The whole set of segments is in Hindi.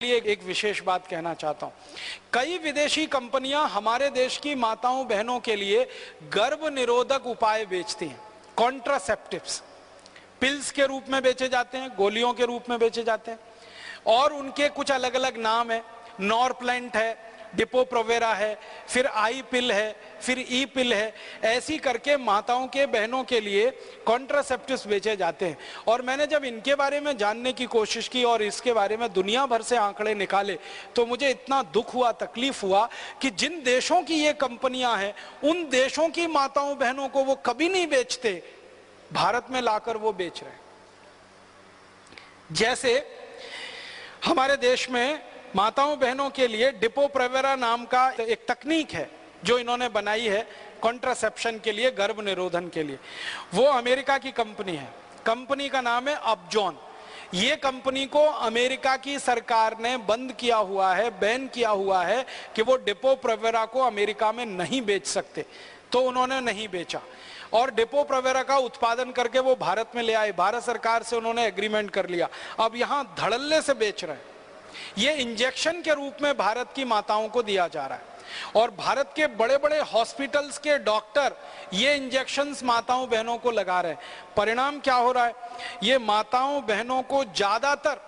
लिए एक विशेष बात कहना चाहता हूँ। कई विदेशी कंपनियाँ हमारे देश की माताओं बहनों के लिए गर्भ निरोधक उपाय बेचती हैं कॉन्ट्रासेप्टिव्स पिल्स के रूप में बेचे जाते हैं, गोलियों के रूप में बेचे जाते हैं, और उनके कुछ अलग अलग नाम है। नॉरप्लेंट है डिपो प्रोवेरा है, फिर आई पिल है, फिर ई पिल है, ऐसी करके माताओं के बहनों के लिए कॉन्ट्रासेप्टिव्स बेचे जाते हैं। और मैंने जब इनके बारे में जानने की कोशिश की और इसके बारे में दुनिया भर से आंकड़े निकाले तो मुझे इतना दुख हुआ, तकलीफ़ हुआ कि जिन देशों की ये कंपनियाँ हैं, उन देशों की माताओं बहनों को वो कभी नहीं बेचते, भारत में लाकर वो बेच रहे हैं। जैसे हमारे देश में माताओं बहनों के लिए डिपो प्रवेरा नाम का एक तकनीक है, जो इन्होंने बनाई है कॉन्ट्रासेप्शन के लिए, गर्भ निरोधन के लिए। वो अमेरिका की कंपनी है। कंपनी का नाम है अपजॉन। ये कंपनी को अमेरिका की सरकार ने बंद किया हुआ है, बैन किया हुआ है, कि वो डिपो प्रवेरा को अमेरिका में नहीं बेच सकते। तो उन्होंने नहीं बेचा। और डिपो प्रवेरा का उत्पादन करके वो भारत में ले आए। भारत सरकार से उन्होंने एग्रीमेंट कर लिया। अब यहाँ धड़ल्ले से बेच रहे हैं। ये इंजेक्शन के रूप में भारत की माताओं को दिया जा रहा है। और भारत के बड़े बड़े हॉस्पिटल्स के डॉक्टर ये इंजेक्शन माताओं बहनों को लगा रहे हैं। परिणाम क्या हो रहा है? ये माताओं बहनों को ज़्यादातर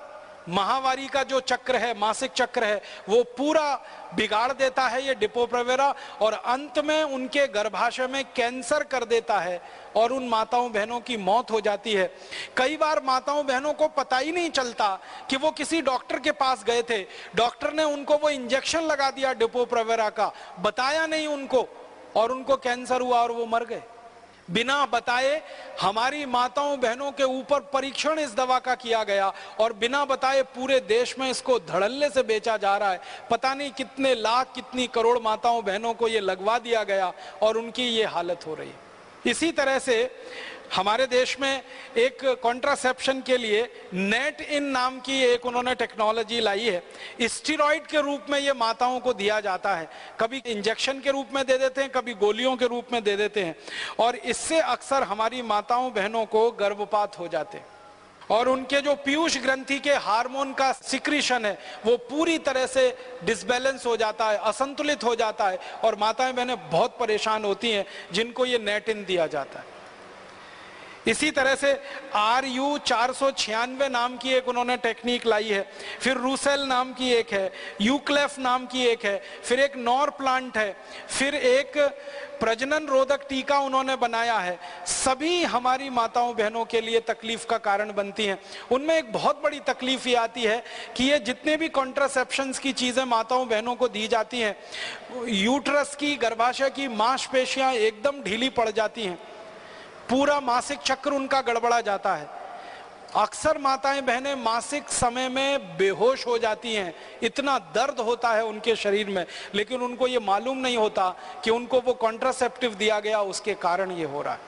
महावारी का जो चक्र है, मासिक चक्र है, वो पूरा बिगाड़ देता है ये डिपोप्रवेरा और अंत में उनके गर्भाशय में कैंसर कर देता है और उन माताओं बहनों की मौत हो जाती है। कई बार माताओं बहनों को पता ही नहीं चलता कि वो किसी डॉक्टर के पास गए थे। डॉक्टर ने उनको वो इंजेक्शन लगा दिया डिपोप्रवेरा का, बताया नहीं उनको और उनको कैंसर हुआ और वो मर गए। बिना बताए हमारी माताओं बहनों के ऊपर परीक्षण इस दवा का किया गया और बिना बताए पूरे देश में इसको धड़ल्ले से बेचा जा रहा है। पता नहीं कितने लाख, कितनी करोड़ माताओं बहनों को ये लगवा दिया गया और उनकी ये हालत हो रही है। इसी तरह से हमारे देश में एक कॉन्ट्रासेप्शन के लिए नेट इन नाम की एक उन्होंने टेक्नोलॉजी लाई है। स्टीरॉइड के रूप में ये माताओं को दिया जाता है। कभी इंजेक्शन के रूप में दे देते हैं, कभी गोलियों के रूप में दे देते हैं। और इससे अक्सर हमारी माताओं बहनों को गर्भपात हो जाते हैं। और उनके जो पीयूष ग्रंथि के हार्मोन का सिक्रीशन है, वो पूरी तरह से डिसबैलेंस हो जाता है, असंतुलित हो जाता है और माताएँ बहनें बहुत परेशान होती हैं, जिनको ये नेटिन दिया जाता है। इसी तरह से आर यू चार सौ छियानवे नाम की एक उन्होंने टेक्निक लाई है, फिर रूसेल नाम की एक है, यूक्लेफ नाम की एक है, फिर एक नॉर प्लांट है, फिर एक प्रजनन रोधक टीका उन्होंने बनाया है। सभी हमारी माताओं बहनों के लिए तकलीफ़ का कारण बनती हैं। उनमें एक बहुत बड़ी तकलीफ़ ये आती है कि ये जितने भी कॉन्ट्रासेप्शन की चीज़ें माताओं बहनों को दी जाती हैं, यूट्रस की, गर्भाशय की, मांसपेशियाँ एकदम ढीली पड़ जाती हैं। पूरा मासिक चक्र उनका गड़बड़ा जाता है। अक्सर माताएँ बहनें मासिक समय में बेहोश हो जाती हैं, इतना दर्द होता है उनके शरीर में, लेकिन उनको ये मालूम नहीं होता कि उनको वो कॉन्ट्रासेप्टिव दिया गया, उसके कारण ये हो रहा है।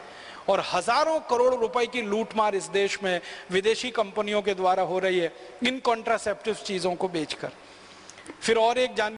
और हज़ारों करोड़ रुपए की लूटमार इस देश में विदेशी कंपनियों के द्वारा हो रही है, इन कॉन्ट्रासेप्टिव चीज़ों को बेचकर। फिर और एक जान